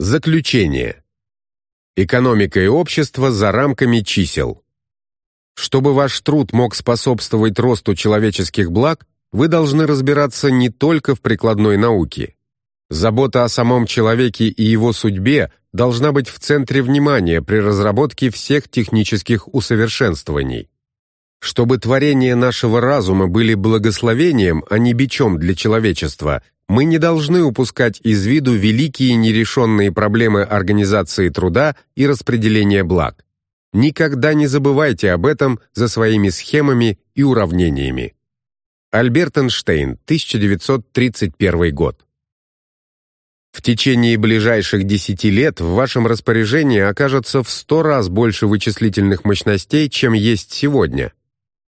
Заключение. Экономика и общество за рамками чисел. Чтобы ваш труд мог способствовать росту человеческих благ, вы должны разбираться не только в прикладной науке. Забота о самом человеке и его судьбе должна быть в центре внимания при разработке всех технических усовершенствований. Чтобы творения нашего разума были благословением, а не бичом для человечества, мы не должны упускать из виду великие нерешенные проблемы организации труда и распределения благ. Никогда не забывайте об этом за своими схемами и уравнениями. Альберт Эйнштейн, 1931 год. В течение ближайших 10 лет в вашем распоряжении окажется в 100 раз больше вычислительных мощностей, чем есть сегодня.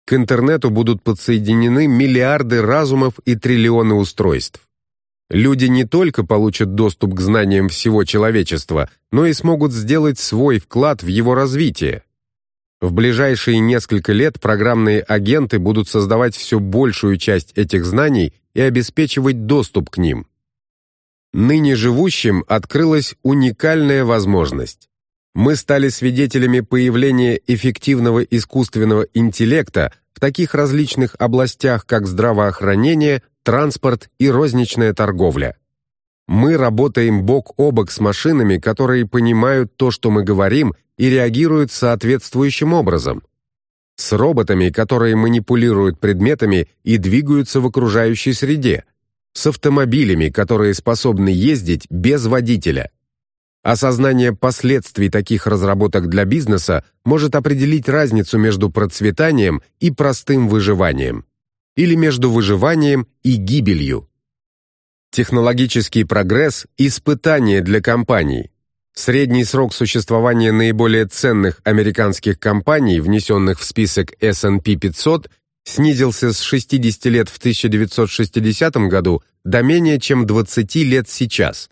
К интернету будут подсоединены миллиарды разумов и триллионы устройств. Люди не только получат доступ к знаниям всего человечества, но и смогут сделать свой вклад в его развитие. В ближайшие несколько лет программные агенты будут создавать все большую часть этих знаний и обеспечивать доступ к ним. Ныне живущим открылась уникальная возможность. Мы стали свидетелями появления эффективного искусственного интеллекта в таких различных областях, как здравоохранение, транспорт и розничная торговля. Мы работаем бок о бок с машинами, которые понимают то, что мы говорим, и реагируют соответствующим образом. С роботами, которые манипулируют предметами и двигаются в окружающей среде. С автомобилями, которые способны ездить без водителя. Осознание последствий таких разработок для бизнеса может определить разницу между процветанием и простым выживанием или между выживанием и гибелью. Технологический прогресс – испытание для компаний. Средний срок существования наиболее ценных американских компаний, внесенных в список S&P 500, снизился с 60 лет в 1960 году до менее чем 20 лет сейчас.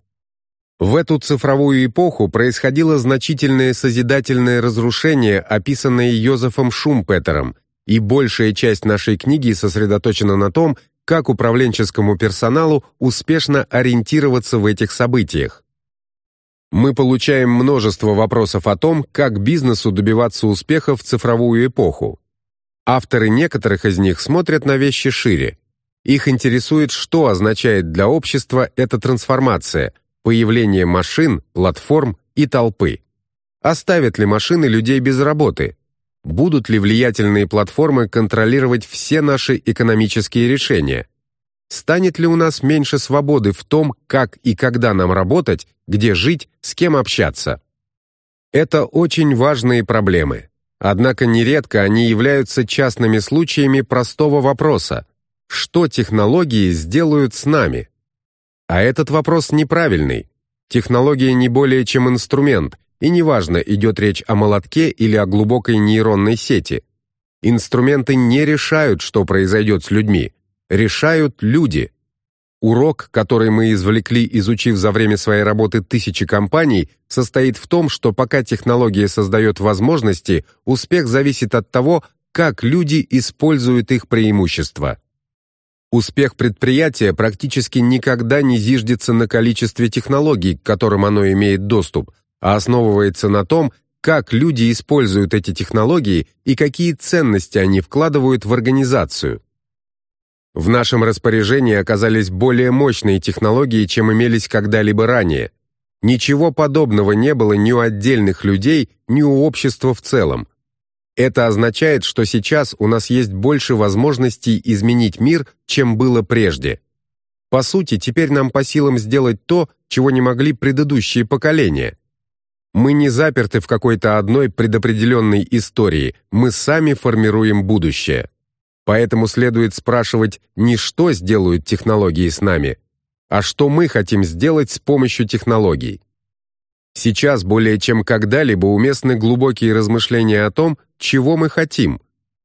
В эту цифровую эпоху происходило значительное созидательное разрушение, описанное Йозефом Шумпетером – и большая часть нашей книги сосредоточена на том, как управленческому персоналу успешно ориентироваться в этих событиях. Мы получаем множество вопросов о том, как бизнесу добиваться успеха в цифровую эпоху. Авторы некоторых из них смотрят на вещи шире. Их интересует, что означает для общества эта трансформация, появление машин, платформ и толпы. Оставят ли машины людей без работы? Будут ли влиятельные платформы контролировать все наши экономические решения? Станет ли у нас меньше свободы в том, как и когда нам работать, где жить, с кем общаться? Это очень важные проблемы. Однако нередко они являются частными случаями простого вопроса «Что технологии сделают с нами?» А этот вопрос неправильный. Технология не более чем инструмент, и неважно, идет речь о молотке или о глубокой нейронной сети. Инструменты не решают, что произойдет с людьми. Решают люди. Урок, который мы извлекли, изучив за время своей работы тысячи компаний, состоит в том, что пока технология создает возможности, успех зависит от того, как люди используют их преимущества. Успех предприятия практически никогда не зиждется на количестве технологий, к которым оно имеет доступ, а основывается на том, как люди используют эти технологии и какие ценности они вкладывают в организацию. В нашем распоряжении оказались более мощные технологии, чем имелись когда-либо ранее. Ничего подобного не было ни у отдельных людей, ни у общества в целом. Это означает, что сейчас у нас есть больше возможностей изменить мир, чем было прежде. По сути, теперь нам по силам сделать то, чего не могли предыдущие поколения – мы не заперты в какой-то одной предопределенной истории, мы сами формируем будущее. Поэтому следует спрашивать не что сделают технологии с нами, а что мы хотим сделать с помощью технологий. Сейчас более чем когда-либо уместны глубокие размышления о том, чего мы хотим.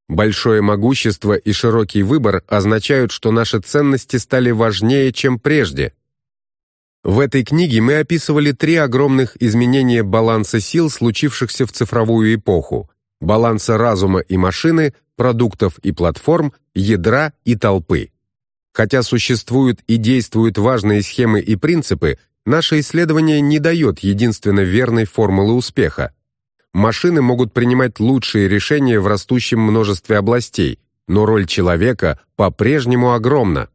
Большое могущество и широкий выбор означают, что наши ценности стали важнее, чем прежде – в этой книге мы описывали три огромных изменения баланса сил, случившихся в цифровую эпоху, баланса разума и машины, продуктов и платформ, ядра и толпы. Хотя существуют и действуют важные схемы и принципы, наше исследование не дает единственно верной формулы успеха. Машины могут принимать лучшие решения в растущем множестве областей, но роль человека по-прежнему огромна.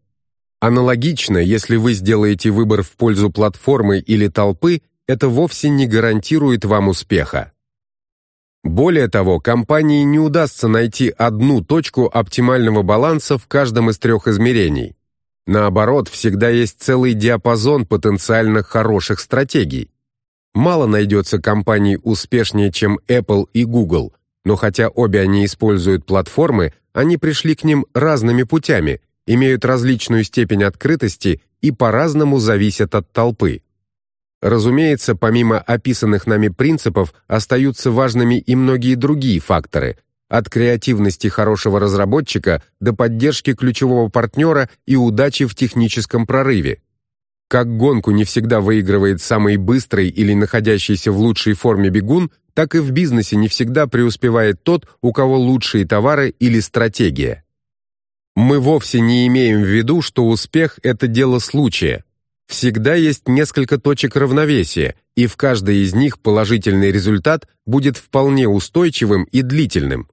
Аналогично, если вы сделаете выбор в пользу платформы или толпы, это вовсе не гарантирует вам успеха. Более того, компании не удастся найти одну точку оптимального баланса в каждом из трех измерений. Наоборот, всегда есть целый диапазон потенциально хороших стратегий. Мало найдется компаний успешнее, чем Apple и Google, но хотя обе они используют платформы, они пришли к ним разными путями, имеют различную степень открытости и по-разному зависят от толпы. Разумеется, помимо описанных нами принципов, остаются важными и многие другие факторы, от креативности хорошего разработчика до поддержки ключевого партнера и удачи в техническом прорыве. Как гонку не всегда выигрывает самый быстрый или находящийся в лучшей форме бегун, так и в бизнесе не всегда преуспевает тот, у кого лучшие товары или стратегия. Мы вовсе не имеем в виду, что успех – это дело случая. Всегда есть несколько точек равновесия, и в каждой из них положительный результат будет вполне устойчивым и длительным.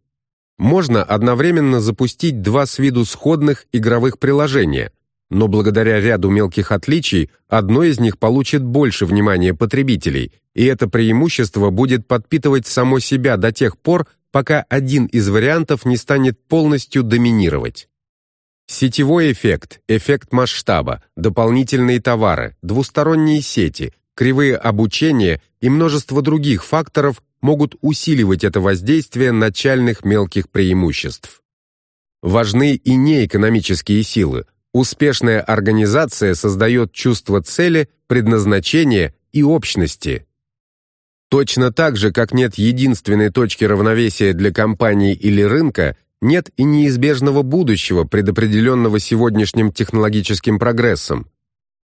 Можно одновременно запустить два с виду сходных игровых приложения, но благодаря ряду мелких отличий одно из них получит больше внимания потребителей, и это преимущество будет подпитывать само себя до тех пор, пока один из вариантов не станет полностью доминировать. Сетевой эффект, эффект масштаба, дополнительные товары, двусторонние сети, кривые обучения и множество других факторов могут усиливать это воздействие начальных мелких преимуществ. Важны и неэкономические силы. Успешная организация создает чувство цели, предназначения и общности. Точно так же, как нет единственной точки равновесия для компании или рынка, нет и неизбежного будущего, предопределенного сегодняшним технологическим прогрессом.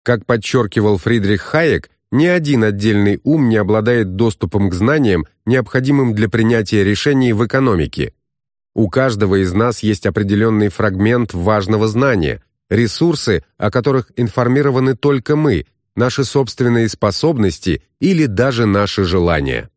Как подчеркивал Фридрих Хайек, ни один отдельный ум не обладает доступом к знаниям, необходимым для принятия решений в экономике. У каждого из нас есть определенный фрагмент важного знания, ресурсы, о которых информированы только мы, наши собственные способности или даже наши желания.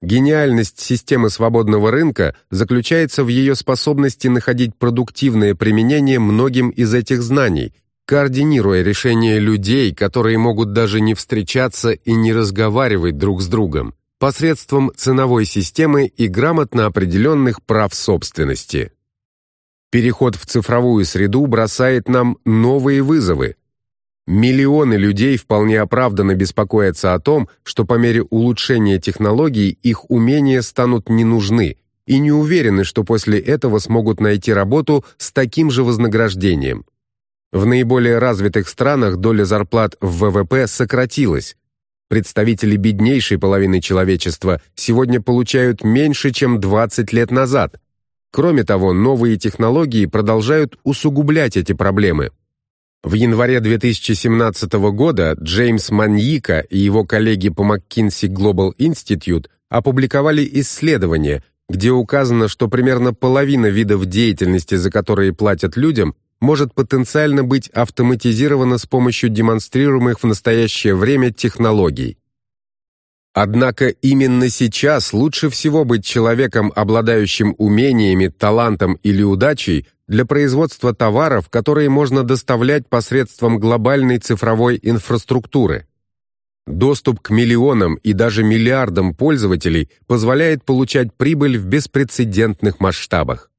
Гениальность системы свободного рынка заключается в ее способности находить продуктивное применение многим из этих знаний, координируя решения людей, которые могут даже не встречаться и не разговаривать друг с другом, посредством ценовой системы и грамотно определенных прав собственности. Переход в цифровую среду бросает нам новые вызовы, Миллионы людей вполне оправданно беспокоятся о том, что по мере улучшения технологий их умения станут не нужны и не уверены, что после этого смогут найти работу с таким же вознаграждением. В наиболее развитых странах доля зарплат в ВВП сократилась. Представители беднейшей половины человечества сегодня получают меньше, чем 20 лет назад. Кроме того, новые технологии продолжают усугублять эти проблемы. В январе 2017 года Джеймс Маньика и его коллеги по McKinsey Global Institute опубликовали исследование, где указано, что примерно половина видов деятельности, за которые платят людям, может потенциально быть автоматизирована с помощью демонстрируемых в настоящее время технологий. Однако именно сейчас лучше всего быть человеком, обладающим умениями, талантом или удачей, для производства товаров, которые можно доставлять посредством глобальной цифровой инфраструктуры. Доступ к миллионам и даже миллиардам пользователей позволяет получать прибыль в беспрецедентных масштабах.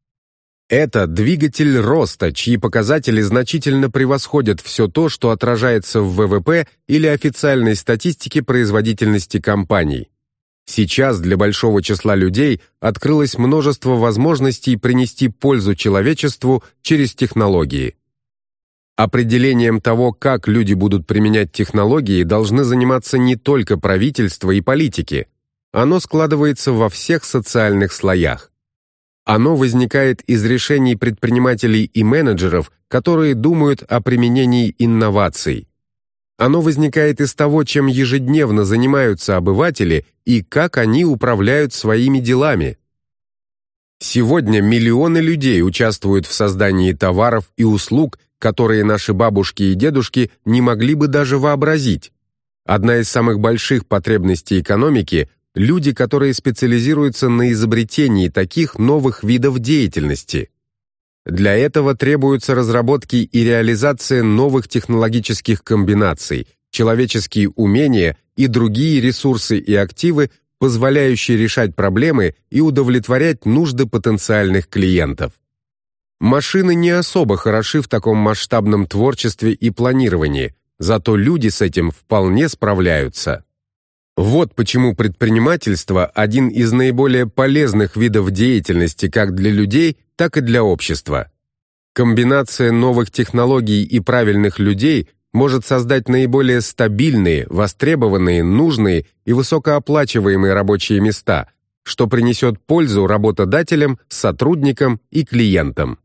Это двигатель роста, чьи показатели значительно превосходят все то, что отражается в ВВП или официальной статистике производительности компаний. Сейчас для большого числа людей открылось множество возможностей принести пользу человечеству через технологии. Определением того, как люди будут применять технологии, должны заниматься не только правительство и политики. Оно складывается во всех социальных слоях. Оно возникает из решений предпринимателей и менеджеров, которые думают о применении инноваций. Оно возникает из того, чем ежедневно занимаются обыватели и как они управляют своими делами. Сегодня миллионы людей участвуют в создании товаров и услуг, которые наши бабушки и дедушки не могли бы даже вообразить. Одна из самых больших потребностей экономики – люди, которые специализируются на изобретении таких новых видов деятельности. Для этого требуются разработки и реализация новых технологических комбинаций, человеческие умения и другие ресурсы и активы, позволяющие решать проблемы и удовлетворять нужды потенциальных клиентов. Машины не особо хороши в таком масштабном творчестве и планировании, зато люди с этим вполне справляются. Вот почему предпринимательство – один из наиболее полезных видов деятельности как для людей, так и для общества. Комбинация новых технологий и правильных людей может создать наиболее стабильные, востребованные, нужные и высокооплачиваемые рабочие места, что принесет пользу работодателям, сотрудникам и клиентам.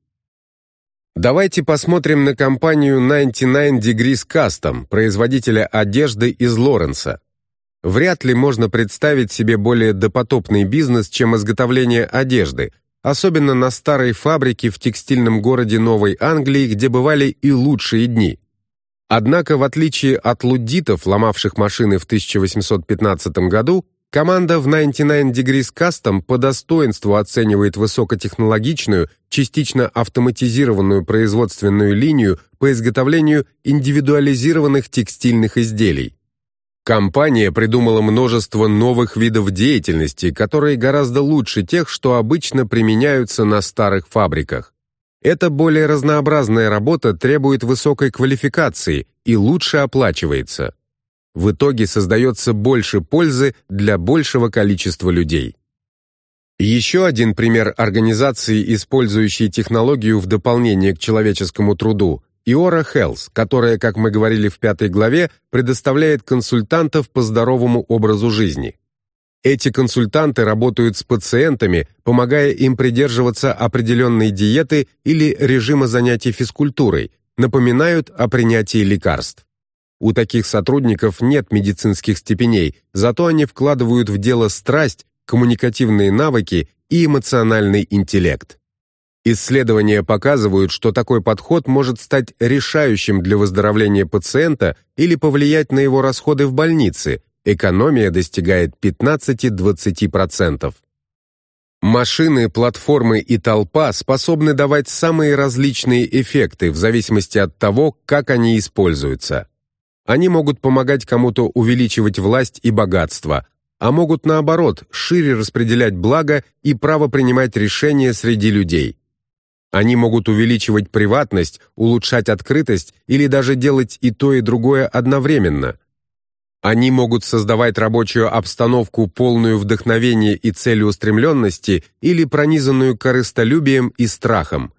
Давайте посмотрим на компанию 99 Degrees Custom, производителя одежды из Лоренса. Вряд ли можно представить себе более допотопный бизнес, чем изготовление одежды, особенно на старой фабрике в текстильном городе Новой Англии, где бывали и лучшие дни. Однако, в отличие от луддитов, ломавших машины в 1815 году, Команда в 99 Degrees Custom по достоинству оценивает высокотехнологичную, частично автоматизированную производственную линию по изготовлению индивидуализированных текстильных изделий. Компания придумала множество новых видов деятельности, которые гораздо лучше тех, что обычно применяются на старых фабриках. Эта более разнообразная работа требует высокой квалификации и лучше оплачивается. В итоге создается больше пользы для большего количества людей. Еще один пример организации, использующей технологию в дополнение к человеческому труду – Иора Health, которая, как мы говорили в пятой главе, предоставляет консультантов по здоровому образу жизни. Эти консультанты работают с пациентами, помогая им придерживаться определенной диеты или режима занятий физкультурой, напоминают о принятии лекарств. У таких сотрудников нет медицинских степеней, зато они вкладывают в дело страсть, коммуникативные навыки и эмоциональный интеллект. Исследования показывают, что такой подход может стать решающим для выздоровления пациента или повлиять на его расходы в больнице. Экономия достигает 15-20%. Машины, платформы и толпа способны давать самые различные эффекты в зависимости от того, как они используются. Они могут помогать кому-то увеличивать власть и богатство, а могут, наоборот, шире распределять благо и право принимать решения среди людей. Они могут увеличивать приватность, улучшать открытость или даже делать и то, и другое одновременно. Они могут создавать рабочую обстановку, полную вдохновения и целеустремленности или пронизанную корыстолюбием и страхом.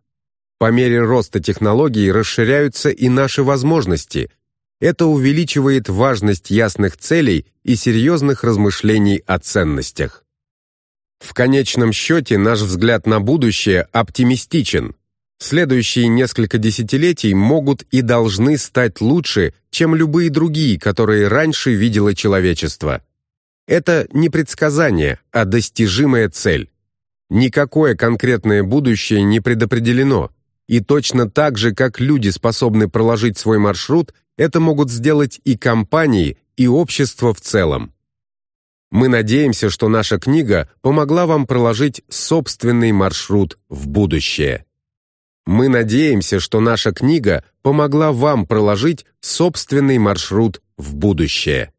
По мере роста технологий расширяются и наши возможности – это увеличивает важность ясных целей и серьезных размышлений о ценностях. В конечном счете наш взгляд на будущее оптимистичен. Следующие несколько десятилетий могут и должны стать лучше, чем любые другие, которые раньше видело человечество. Это не предсказание, а достижимая цель. Никакое конкретное будущее не предопределено, и точно так же, как люди способны проложить свой маршрут, это могут сделать и компании, и общество в целом. Мы надеемся, что наша книга помогла вам проложить собственный маршрут в будущее. Мы надеемся, что наша книга помогла вам проложить собственный маршрут в будущее.